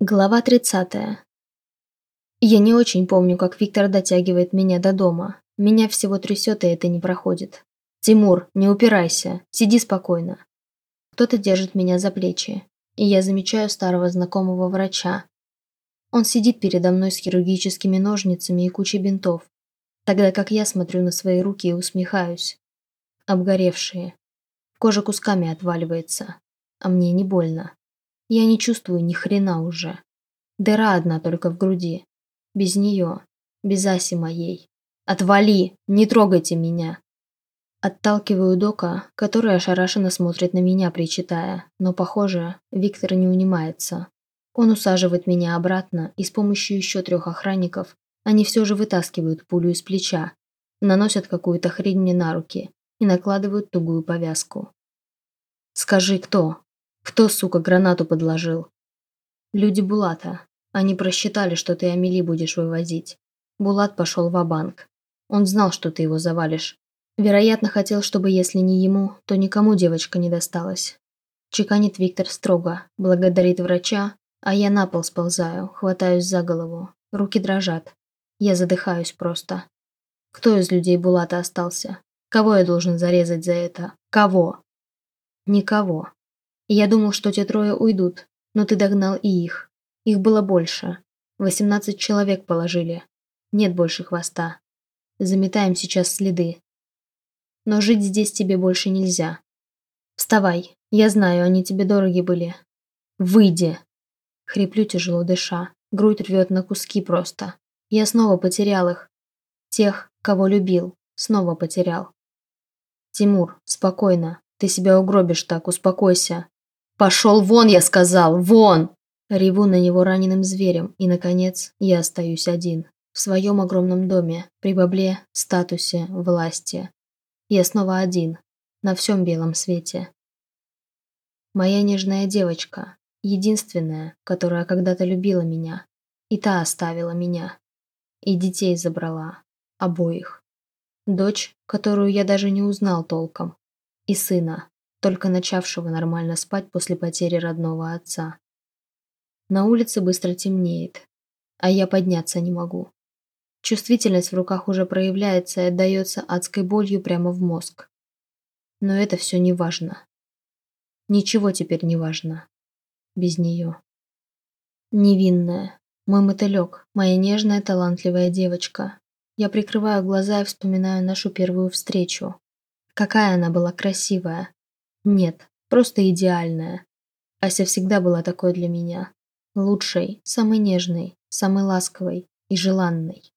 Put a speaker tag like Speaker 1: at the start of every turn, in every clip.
Speaker 1: Глава 30. Я не очень помню, как Виктор дотягивает меня до дома. Меня всего трясет, и это не проходит. «Тимур, не упирайся, сиди спокойно». Кто-то держит меня за плечи, и я замечаю старого знакомого врача. Он сидит передо мной с хирургическими ножницами и кучей бинтов, тогда как я смотрю на свои руки и усмехаюсь. Обгоревшие. Кожа кусками отваливается, а мне не больно. Я не чувствую ни хрена уже. Дыра одна только в груди. Без нее. Без Аси моей. Отвали! Не трогайте меня! Отталкиваю Дока, который ошарашенно смотрит на меня, причитая. Но, похоже, Виктор не унимается. Он усаживает меня обратно, и с помощью еще трех охранников они все же вытаскивают пулю из плеча, наносят какую-то хрень мне на руки и накладывают тугую повязку. «Скажи, кто?» Кто, сука, гранату подложил? Люди Булата. Они просчитали, что ты Амели будешь вывозить. Булат пошел в банк Он знал, что ты его завалишь. Вероятно, хотел, чтобы если не ему, то никому девочка не досталась. Чеканит Виктор строго, благодарит врача, а я на пол сползаю, хватаюсь за голову. Руки дрожат. Я задыхаюсь просто. Кто из людей Булата остался? Кого я должен зарезать за это? Кого? Никого. Я думал, что те трое уйдут, но ты догнал и их. Их было больше. Восемнадцать человек положили. Нет больше хвоста. Заметаем сейчас следы. Но жить здесь тебе больше нельзя. Вставай. Я знаю, они тебе дороги были. Выйди. Хриплю тяжело дыша. Грудь рвет на куски просто. Я снова потерял их. Тех, кого любил. Снова потерял. Тимур, спокойно. Ты себя угробишь так, успокойся. «Пошел вон, я сказал! Вон!» Реву на него раненым зверем, и, наконец, я остаюсь один. В своем огромном доме, при бабле, статусе, власти. Я снова один, на всем белом свете. Моя нежная девочка, единственная, которая когда-то любила меня, и та оставила меня. И детей забрала, обоих. Дочь, которую я даже не узнал толком, и сына, только начавшего нормально спать после потери родного отца. На улице быстро темнеет, а я подняться не могу. Чувствительность в руках уже проявляется и отдается адской болью прямо в мозг. Но это все не важно. Ничего теперь не важно. Без нее. Невинная. Мой мотылек, моя нежная, талантливая девочка. Я прикрываю глаза и вспоминаю нашу первую встречу. Какая она была красивая, нет, просто идеальная. Ася всегда была такой для меня. Лучшей, самой нежной, самой ласковой и желанной.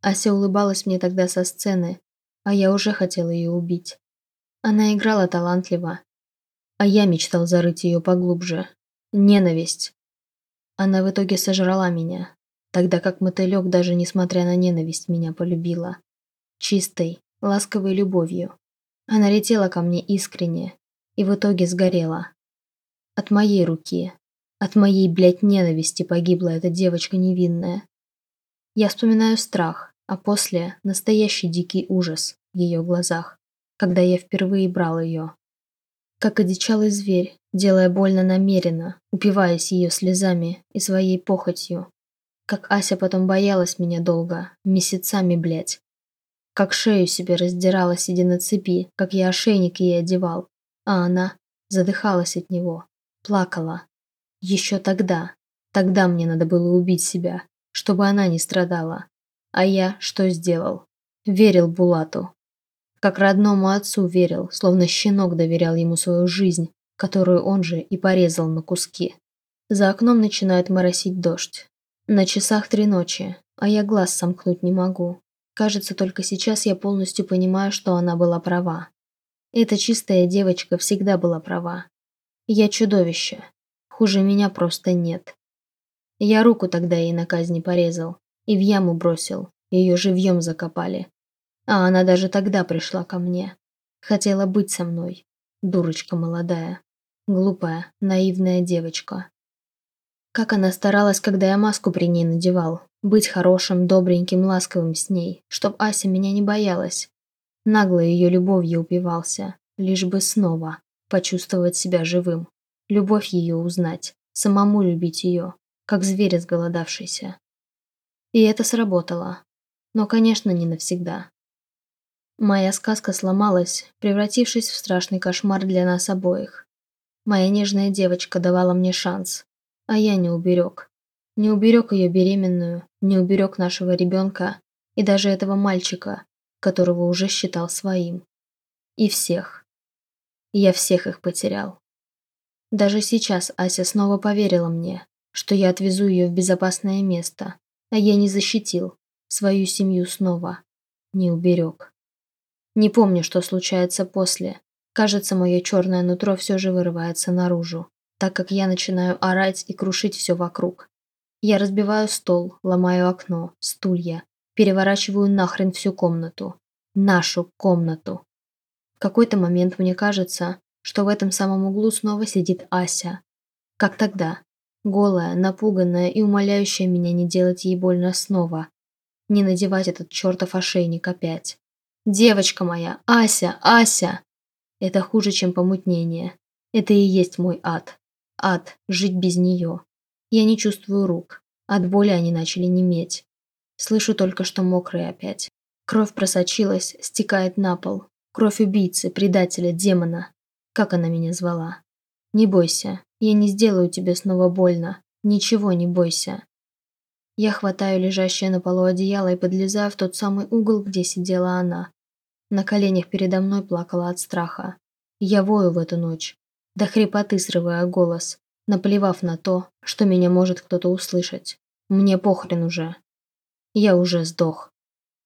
Speaker 1: Ася улыбалась мне тогда со сцены, а я уже хотел ее убить. Она играла талантливо, а я мечтал зарыть ее поглубже. Ненависть. Она в итоге сожрала меня, тогда как мотылек, даже несмотря на ненависть, меня полюбила. Чистой, ласковой любовью. Она летела ко мне искренне и в итоге сгорела. От моей руки, от моей, блядь, ненависти погибла эта девочка невинная. Я вспоминаю страх, а после настоящий дикий ужас в ее глазах, когда я впервые брал ее. Как одичалый зверь, делая больно намеренно, упиваясь ее слезами и своей похотью. Как Ася потом боялась меня долго, месяцами, блядь. Как шею себе раздирала, сидя на цепи, как я ошейник ей одевал. А она задыхалась от него, плакала. Еще тогда, тогда мне надо было убить себя, чтобы она не страдала. А я что сделал? Верил Булату. Как родному отцу верил, словно щенок доверял ему свою жизнь, которую он же и порезал на куски. За окном начинает моросить дождь. На часах три ночи, а я глаз сомкнуть не могу. Кажется, только сейчас я полностью понимаю, что она была права. Эта чистая девочка всегда была права. Я чудовище. Хуже меня просто нет. Я руку тогда ей на казни порезал и в яму бросил, ее живьем закопали. А она даже тогда пришла ко мне. Хотела быть со мной. Дурочка молодая. Глупая, наивная девочка. Как она старалась, когда я маску при ней надевал. Быть хорошим, добреньким, ласковым с ней, чтоб Ася меня не боялась. Нагло ее любовью упивался, лишь бы снова почувствовать себя живым. Любовь ее узнать, самому любить ее. как зверь изголодавшийся. И это сработало. Но, конечно, не навсегда. Моя сказка сломалась, превратившись в страшный кошмар для нас обоих. Моя нежная девочка давала мне шанс, а я не уберег. Не уберег ее беременную, не уберег нашего ребенка и даже этого мальчика, которого уже считал своим. И всех. Я всех их потерял. Даже сейчас Ася снова поверила мне, что я отвезу ее в безопасное место, а я не защитил свою семью снова, не уберег. Не помню, что случается после. Кажется, мое черное нутро все же вырывается наружу, так как я начинаю орать и крушить все вокруг. Я разбиваю стол, ломаю окно, стулья, переворачиваю нахрен всю комнату. Нашу комнату. В какой-то момент мне кажется, что в этом самом углу снова сидит Ася. Как тогда. Голая, напуганная и умоляющая меня не делать ей больно снова. Не надевать этот чертов ошейник опять. Девочка моя, Ася, Ася! Это хуже, чем помутнение. Это и есть мой ад. Ад, жить без нее. Я не чувствую рук. От боли они начали неметь. Слышу только, что мокрые опять. Кровь просочилась, стекает на пол. Кровь убийцы, предателя, демона. Как она меня звала? Не бойся, я не сделаю тебе снова больно. Ничего не бойся. Я хватаю лежащее на полу одеяло и подлезаю в тот самый угол, где сидела она. На коленях передо мной плакала от страха. Я вою в эту ночь, до хрипоты срывая голос, наплевав на то, что меня может кто-то услышать. Мне похрен уже. Я уже сдох.